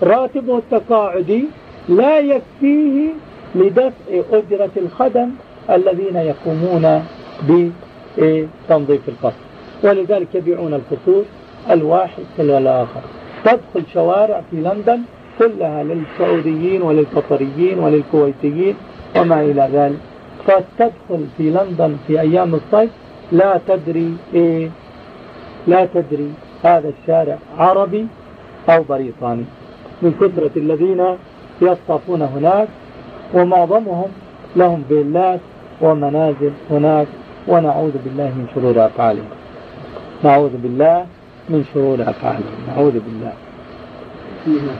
راتبه التقاعدي لا يكفيه لدفع أجرة الخدم الذين يقومون بتنظيف القصر ولذلك يبيعون القصور. الواحد تلو الآخر. تدخل شوارع في لندن كلها للسعوديين وللقطريين وللكويتيين وما إلى ذلك. فتدخل في لندن في أيام الصيف لا تدري إيه. لا تدري هذا الشارع عربي أو بريطاني. من كثرة الذين يصطفون هناك ومعظمهم لهم فيلات ومنازل هناك ونعوذ بالله من شرور أفعالهم. نعوذ بالله من شرور أفعالهم نعوذ بالله. فيها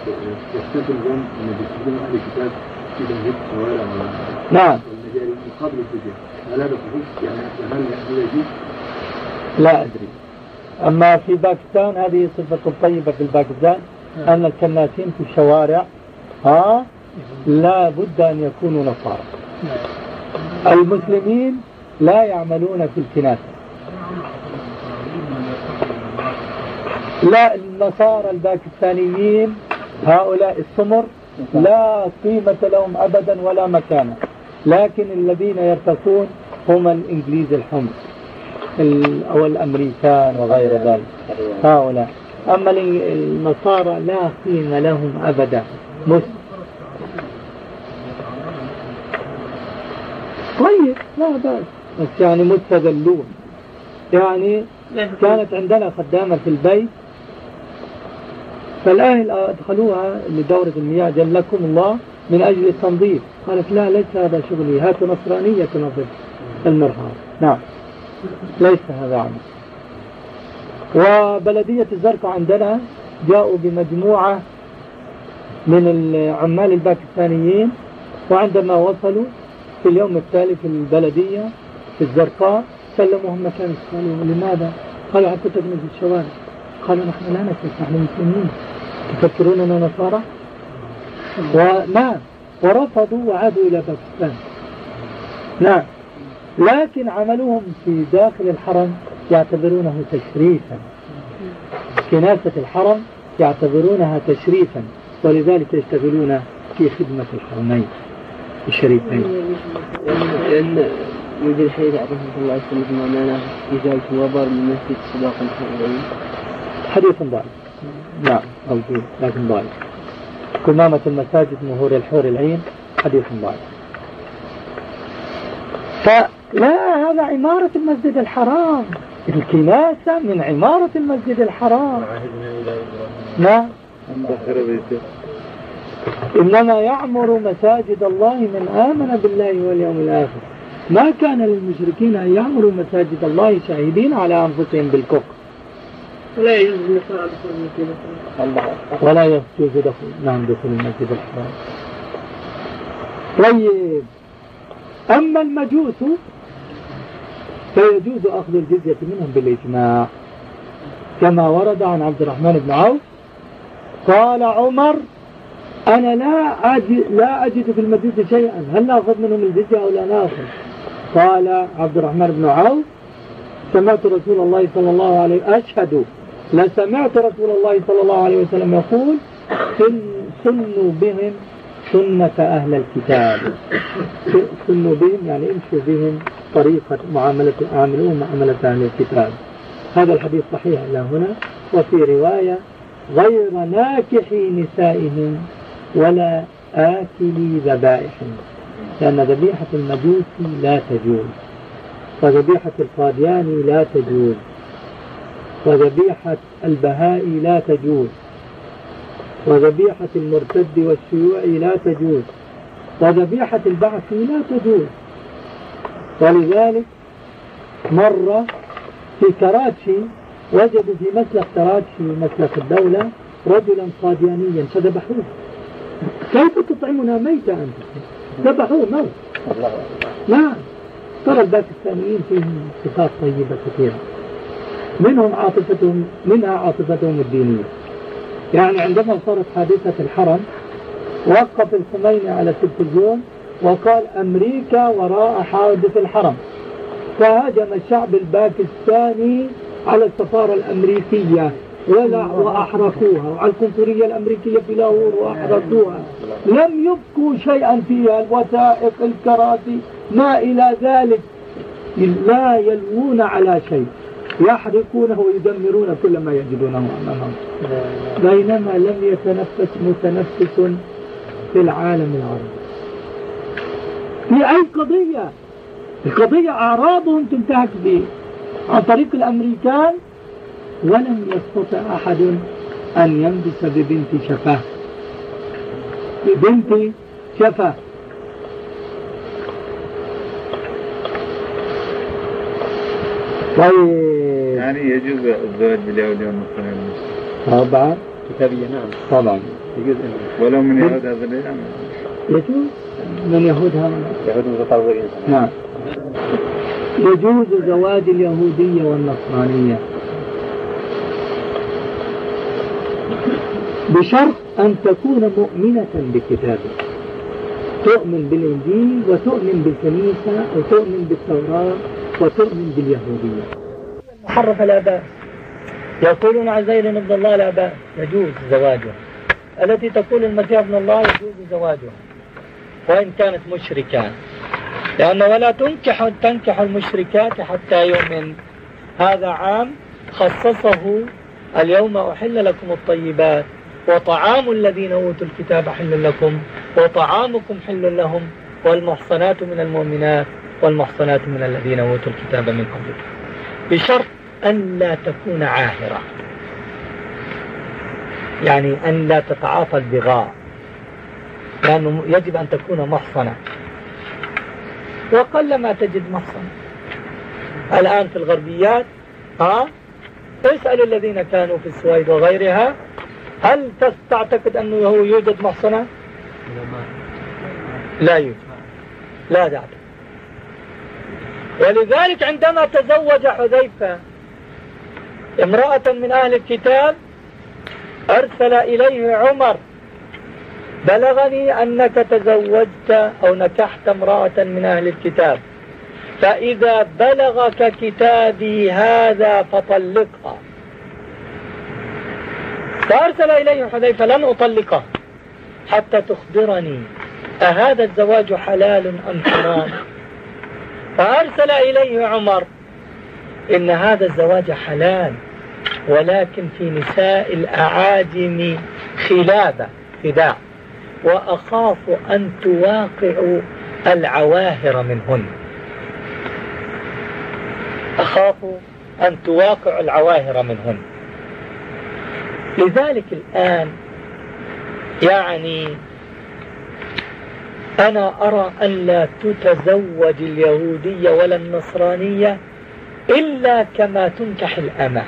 يحتفل أهل الكتاب في الشوارع نعم. والمجاري مقابل الفدية هل هذا صحيح؟ يعني هل يجوز؟ لا أدري. أما في باكستان هذه صفة طيبة في باكستان أن الكناسين في الشوارع ها لا بد أن يكونوا نصارى. المسلمين لا يعملون في الكناسة لا النصارى الباكستانيين هؤلاء السمر لا قيمة لهم أبدا ولا مكانة. لكن الذين يرتقون هم الإنجليز الحمر ال- أو الأمريكان وغير ذلك. هؤلاء. أما ال- النصارى لا قيمة لهم أبدا. طيب لا بأس. بس يعني مستذلون يعني كانت عندنا خدامة في البيت فالأهل أدخلوها لدورة المياه جلكم الله من أجل التنظيف. قالت لا ليس هذا شغلي هات نصرانية تنظف المرحاض نعم. ليس هذا عمل. وبلدية الزرقاء عندنا جاءوا بمجموعة من العمال الباكستانيين وعندما وصلوا في اليوم التالي في البلدية في الزرقاء سلموهم مكان قالوا لماذا؟ قالوا حتى تبني في الشوارع. قالوا نحن لا نكذب نحن مسلمين تفكروننا نصارى؟ ونعم ورفضوا وعادوا إلى باكستان. نعم. لكن عملهم في داخل الحرم يعتبرونه تشريفا. كناسة الحرم يعتبرونها تشريفا ولذلك يشتغلون في خدمة الحرمين الشريفين. لأن يوجد حديث الله عليه وسلم معناه إزالة الوبر من مسجد صداق الحرمين. حديث ضعيف. نعم موجود لكن ضعيف كمامة المساجد مهور الحور العين حديث ضعيف فلا هذا عمارة المسجد الحرام. الكناسة من عمارة المسجد الحرام. نعم. إنما يعمر مساجد الله من آمن بالله واليوم الآخر. ما كان للمشركين أن يعمروا مساجد الله شاهدين على أنفسهم بالكفر. ولا يجوز دخول المسجد ولا يجوز دخول نعم دخول المسجد الحرام. طيب. أما المجوس فيجوز أخذ الجزية منهم بالإجماع. كما ورد عن عبد الرحمن بن عوف قال عمر أنا لا أجد, لا أجد في المجوس شيئا. هل نأخذ منهم الجزية أو لا نأخذ؟ قال عبد الرحمن بن عوف سمعت رسول الله صلى الله عليه أشهد لسمعت رسول الله صلى الله عليه وسلم يقول سن سنوا بهم سنة أهل الكتاب. سنوا بهم يعني امشوا بهم طريقة معاملة عاملون معاملة أهل الكتاب. هذا الحديث صحيح إلى هنا. وفي رواية غير ناكحي نسائهم ولا آكلي ذبائحهم. لأن ذبيحة المجوس لا تجوز. وذبيحة القادياني لا تجوز. وذبيحة البهائي لا تجوز. وذبيحة المرتد والشيوعي لا تجوز. وذبيحة البعثي لا تجوز. ولذلك مرة في كراتشي وجدوا في مسلك كراتشي مسلك الدولة رجلا قاديانيا فذبحوه. كيف تطعمنا ميتا أنت؟ ذبحوه موت. نعم. ترى الباكستانيين فيهم صفات طيبة كثيرة. منهم عاطفتهم منها عاطفتهم الدينية. يعني عندما صارت حادثة الحرم وقف الخميني على التلفزيون وقال أمريكا وراء حادث الحرم. فهاجم الشعب الباكستاني على السفارة الأمريكية ولا وأحرقوها وعلى القنصلية الأمريكية في لاهور وأحرقوها. لم يبقوا شيئا فيها الوثائق الكراسي ما إلى ذلك. لا يلوون على شيء. يحرقونه ويدمرون كل ما يجدونه أمامهم. بينما لم يتنفس متنفس في العالم العربي. في أي قضية؟ القضية أعراضهم تنتهك به. عن طريق الأمريكان ولم يستطع أحد أن ينبس ببنت شفاه ببنت شفاه طيب. يعني يجوز الزواج باليهودي والنصراني طبعا. كتابية نعم. طبعا. يجوز ولو من يهود هذا الأيام يجوز. من يهودها يهود متطورين نعم. يجوز زواج اليهودية والنصرانية. بشرط أن تكون مؤمنة بكتابه تؤمن بالإنجيل وتؤمن بالكنيسة وتؤمن بالتوراة. وتؤمن باليهودية. حرف الآباء. يقولون عزير ابن الله لا بأس يجوز زواجها التي تقول المسيح ابن الله يجوز زواجها وإن كانت مشركة. لأن ولا تنكح تنكح المشركات حتى يؤمن. هذا عام خصصه اليوم أحل لكم الطيبات. وطعام الذين أوتوا الكتاب حل لكم. وطعامكم حل لهم. والمحصنات من المؤمنات. والمحصنات من الذين أوتوا الكتاب من قبلكم بشرط أن لا تكون عاهرة. يعني أن لا تتعاطى البغاء. لأنه يجب أن تكون محصنة. وقلما تجد محصنة. الآن في الغربيات ها؟ اسأل الذين كانوا في السويد وغيرها هل تعتقد أنه يوجد محصنة؟ لا يوجد. لا تعتقد. ولذلك عندما تزوج حذيفة امرأة من أهل الكتاب أرسل إليه عمر بلغني أنك تزوجت أو نكحت امرأة من أهل الكتاب. فإذا بلغك كتابي هذا فطلقها. فأرسل إليه حذيفة لن أطلقه حتى تخبرني أهذا الزواج حلال أم حرام؟ فأرسل إليه عمر إن هذا الزواج حلال ولكن في نساء الأعاجم خلابة خداع وأخاف أن تواقعوا العواهر منهن. أخاف أن تواقع العواهر منهن. لذلك الآن يعني أنا أرى أن لا تتزوج اليهودية ولا النصرانية إلا كما تنكح الأمة.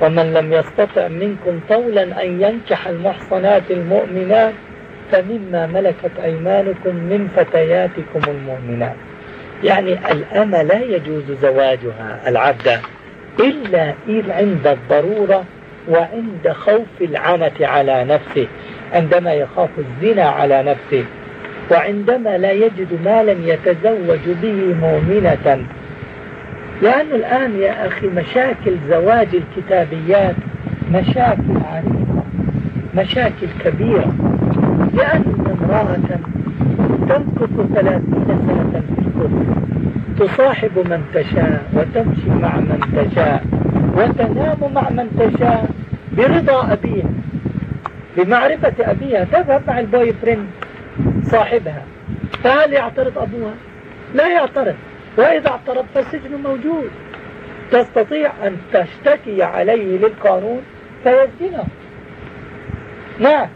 ومن لم يستطع منكم طولا أن ينكح المحصنات المؤمنات فمما ملكت أيمانكم من فتياتكم المؤمنات. يعني الأمة لا يجوز زواجها العبد إلا إذ عند الضرورة وعند خوف العنة على نفسه عندما يخاف الزنا على نفسه. وعندما لا يجد مالا يتزوج به مؤمنة. لأنه الآن يا أخي مشاكل زواج الكتابيات مشاكل عريضة مشاكل كبيرة. لأن امرأة تمكث ثلاثين سنة في الكفر تصاحب من تشاء وتمشي مع من تشاء وتنام مع من تشاء برضا أبيها. بمعرفة أبيها تذهب مع البوي فريند صاحبها. فهل يعترض أبوها. لا يعترض. وإذا اعترض فالسجن موجود. تستطيع أن تشتكي عليه للقانون فيسجنه. نعم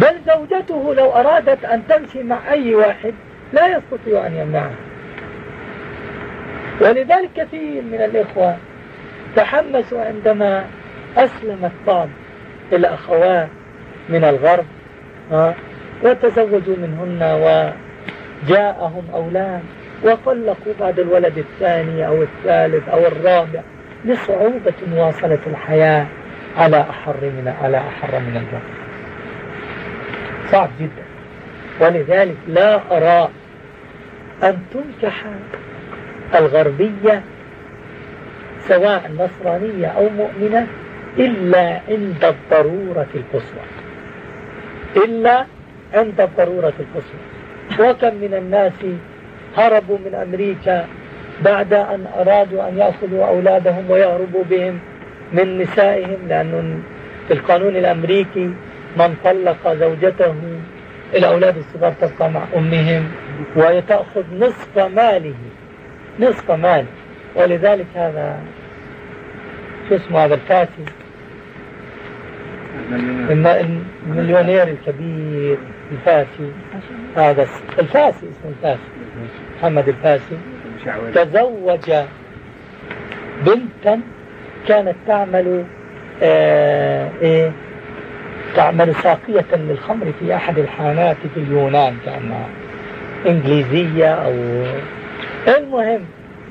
بل زوجته لو أرادت أن تمشي مع أي واحد لا يستطيع أن يمنعها. ولذلك كثير من الإخوة تحمسوا عندما أسلمت بعض الأخوات من الغرب وتزوجوا منهن وجاءهم أولاد وطلقوا بعد الولد الثاني أو الثالث أو الرابع لصعوبة مواصلة الحياة على أحر من على أحر من الجمر صعب جدا. ولذلك لا أرى أن تنكح الغربية سواء نصرانية أو مؤمنة إلا عند الضرورة القصوى. إلا عند الضرورة القصوى وكم من الناس هربوا من أمريكا بعد أن أرادوا أن يأخذوا أولادهم ويهربوا بهم من نسائهم لأنه في القانون الأمريكي من طلق زوجته الأولاد الصغار تبقى مع أمهم وتأخذ نصف ماله نصف ماله. ولذلك هذا شو اسمه هذا الفاسي المليونير الكبير الفاسي. هذا الفاسي اسمه الفاسي. محمد الفاسي. تزوج بنتا كانت تعمل آه إيه؟ تعمل ساقية للخمر في أحد الحانات في اليونان كأنها إنجليزية أو المهم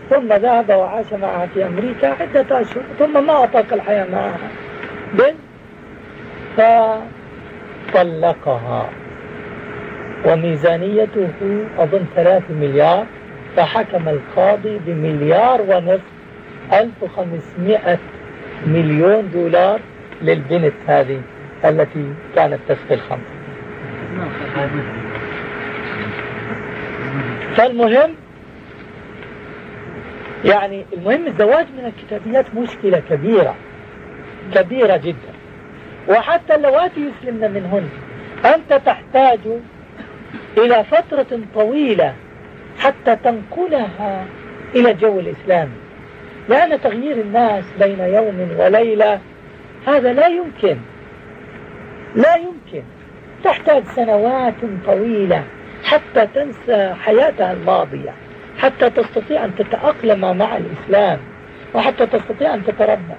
ثم ذهب وعاش معها في أمريكا عدة أشهر ثم ما أطاق الحياة معها. بنت فطلقها وميزانيته أظن ثلاثة مليار فحكم القاضي بمليار ونصف 1500 مليون دولار للبنت هذه التي كانت تسقي الخمر فالمهم يعني المهم الزواج من الكتابيات مشكلة كبيرة كبيرة جدا. وحتى اللواتي يسلمن منهن أنت تحتاج إلى فترة طويلة حتى تنقلها إلى الجو الإسلامي لأن تغيير الناس بين يوم وليلة هذا لا يمكن. لا يمكن. تحتاج سنوات طويلة حتى تنسى حياتها الماضية حتى تستطيع أن تتأقلم مع الإسلام وحتى تستطيع أن تتربى.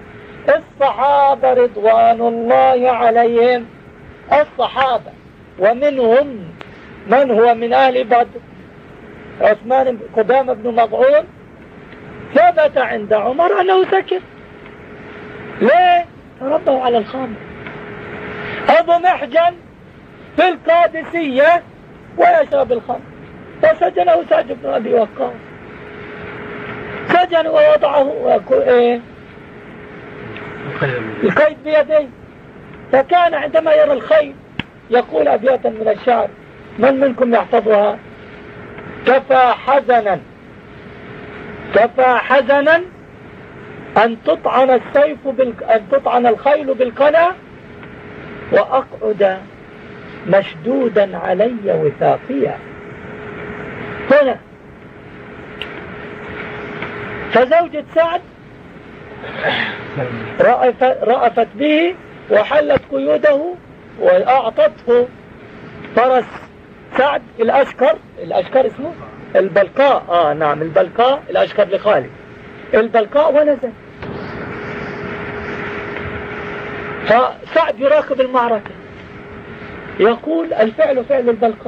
الصحابة رضوان الله عليهم. الصحابة. ومنهم من هو من أهل بدر؟ عثمان قدام بن مضعون. ثبت عند عمر أنه سكت ليه؟ تربوا على الخمر أبو محجن في القادسية ويشرب الخمر. وسجنه سعد بن أبي وقاص. سجن ووضعه إيه؟ القيد بيديه فكان عندما يرى الخيل يقول أبياتا من الشعر من منكم يحفظها؟ كفى حزنا. كفى حزنا أن تطعن السيف بال... أن تطعن الخيل بالقنا وأقعد مشدودا علي وثاقيا. هنا. فزوجة سعد رأفت به وحلت قيوده وأعطته فرس سعد الأشكر الأشكر اسمه؟ البلقاء. آه نعم البلقاء الأشكر لخالد البلقاء ونزل. فسعد يراقب المعركة. يقول الفعل فعل البلقاء.